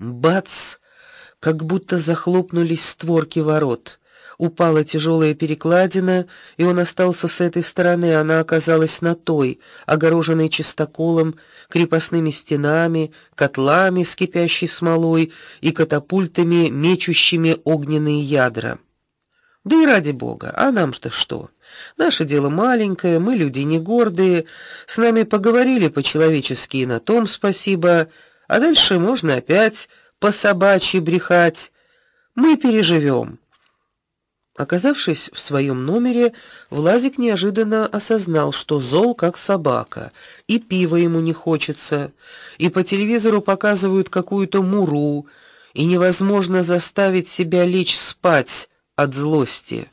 Бац! Как будто захлопнулись створки ворот. Упала тяжелая перекладина, и он остался с этой стороны, она оказалась на той, огороженной чистоколом, крепостными стенами, котлами с кипящей смолой и катапультами, мечущими огненные ядра. Да и ради бога, а нам-то что? Наше дело маленькое, мы люди не гордые, с нами поговорили по-человечески и на том спасибо, а дальше можно опять по собачьи брехать. Мы переживем. Оказавшись в своем номере, Владик неожиданно осознал, что зол как собака, и пива ему не хочется, и по телевизору показывают какую-то муру, и невозможно заставить себя лечь спать от злости.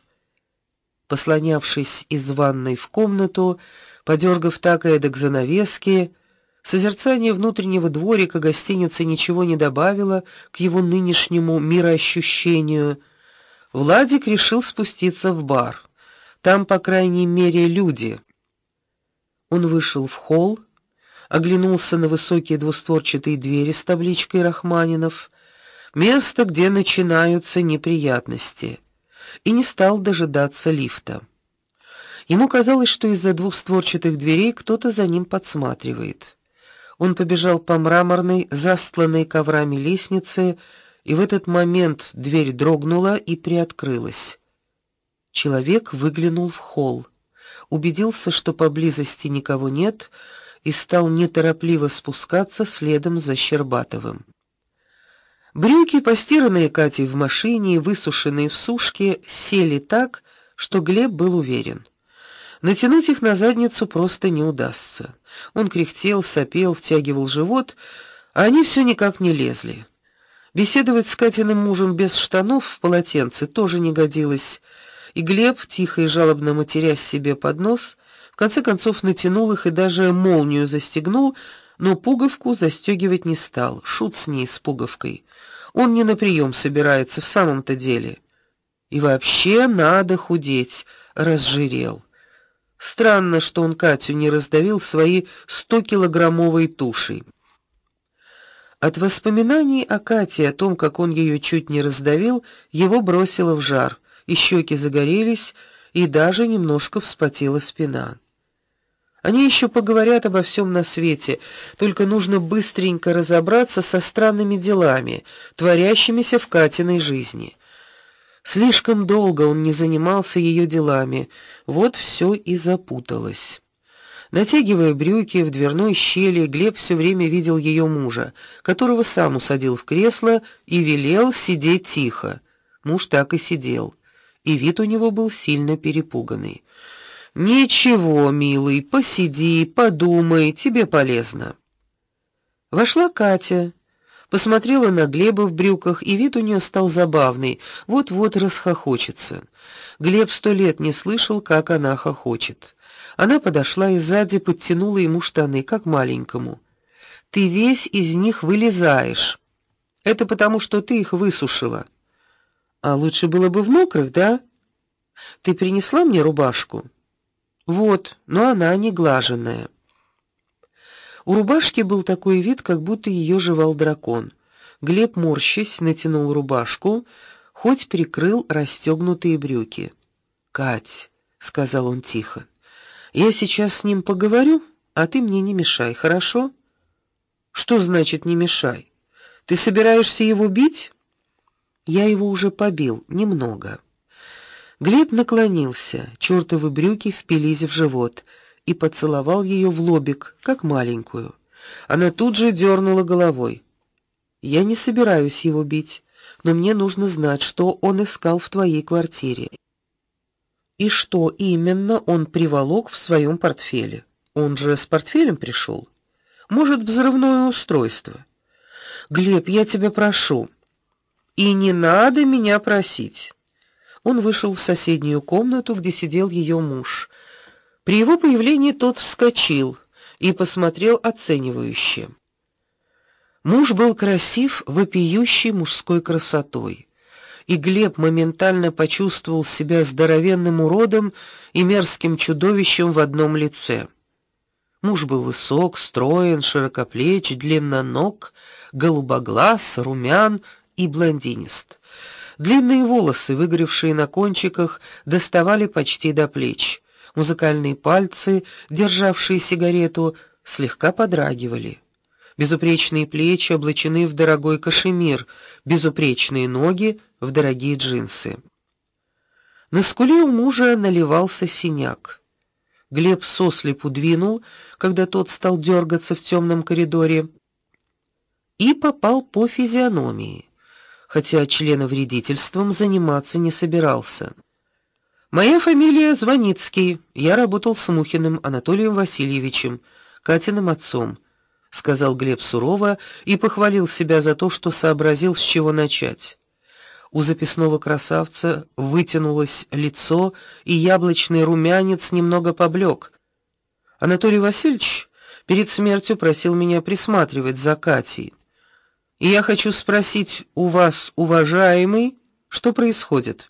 Послонявшись из ванной в комнату, подергав так и эдак занавески, созерцание внутреннего дворика гостиницы ничего не добавило к его нынешнему мироощущению. Владик решил спуститься в бар. Там, по крайней мере, люди. Он вышел в холл, оглянулся на высокие двустворчатые двери с табличкой Рахманинов, место, где начинаются неприятности, и не стал дожидаться лифта. Ему казалось, что из-за двухстворчатых дверей кто-то за ним подсматривает. Он побежал по мраморной, застланной коврами лестнице, и в этот момент дверь дрогнула и приоткрылась. Человек выглянул в холл, убедился, что поблизости никого нет, и стал неторопливо спускаться следом за Щербатовым. Брюки, постиранные Катей в машине и высушенные в сушке, сели так, что Глеб был уверен. Натянуть их на задницу просто не удастся. Он кряхтел, сопел, втягивал живот, а они все никак не лезли. Беседовать с Катиным мужем без штанов в полотенце тоже не годилось, и Глеб, тихо и жалобно матерясь себе под нос, в конце концов натянул их и даже молнию застегнул, но пуговку застегивать не стал. Шут с ней с пуговкой. Он не на прием собирается в самом-то деле. И вообще надо худеть, разжирел. Странно, что он Катю не раздавил своей стокилограммовой тушей. От воспоминаний о Кате, о том, как он ее чуть не раздавил, его бросило в жар, и щеки загорелись, и даже немножко вспотела спина. Они еще поговорят обо всем на свете, только нужно быстренько разобраться со странными делами, творящимися в Катиной жизни. Слишком долго он не занимался ее делами, вот все и запуталось. Натягивая брюки в дверной щели, Глеб все время видел ее мужа, которого сам усадил в кресло и велел сидеть тихо. Муж так и сидел, и вид у него был сильно перепуганный. Ничего, милый, посиди, подумай, тебе полезно. Вошла Катя, посмотрела на Глеба в брюках, и вид у нее стал забавный, вот-вот расхохочется. Глеб сто лет не слышал, как она хохочет. Она подошла и сзади подтянула ему штаны, как маленькому. Ты весь из них вылезаешь. Это потому, что ты их высушила. А лучше было бы в мокрых, да? Ты принесла мне рубашку? Вот, но она не глаженная. У рубашки был такой вид, как будто ее жевал дракон. Глеб морщись натянул рубашку, хоть прикрыл расстегнутые брюки. "Кать", сказал он тихо. Я сейчас с ним поговорю, а ты мне не мешай, хорошо? Что значит не мешай? Ты собираешься его бить? Я его уже побил немного. Глеб наклонился, чёртовы брюки впились в живот и поцеловал ее в лобик, как маленькую. Она тут же дернула головой. Я не собираюсь его бить, но мне нужно знать, что он искал в твоей квартире и что именно он приволок в своем портфеле. Он же с портфелем пришел. Может, взрывное устройство. Глеб, я тебя прошу. И не надо меня просить. Он вышел в соседнюю комнату, где сидел ее муж. При его появлении тот вскочил и посмотрел оценивающе. Муж был красив, вопиющей мужской красотой и Глеб моментально почувствовал себя здоровенным уродом и мерзким чудовищем в одном лице. Муж был высок, строен, широкоплеч, длинноног, голубоглаз, румян и блондинист. Длинные волосы, выгоревшие на кончиках, доставали почти до плеч. Музыкальные пальцы, державшие сигарету, слегка подрагивали. Безупречные плечи облачены в дорогой кашемир, безупречные ноги в дорогие джинсы. На скуле у мужа наливался синяк. Глеб сослепу двинул, когда тот стал дергаться в темном коридоре, и попал по физиономии, хотя членовредительством заниматься не собирался. Моя фамилия Звоницкий. Я работал с Мухиным Анатолием Васильевичем, Катиным отцом, сказал Глеб сурово и похвалил себя за то, что сообразил, с чего начать. У записного красавца вытянулось лицо, и яблочный румянец немного поблек. Анатолий Васильевич перед смертью просил меня присматривать за Катей. И я хочу спросить у вас, уважаемый, что происходит?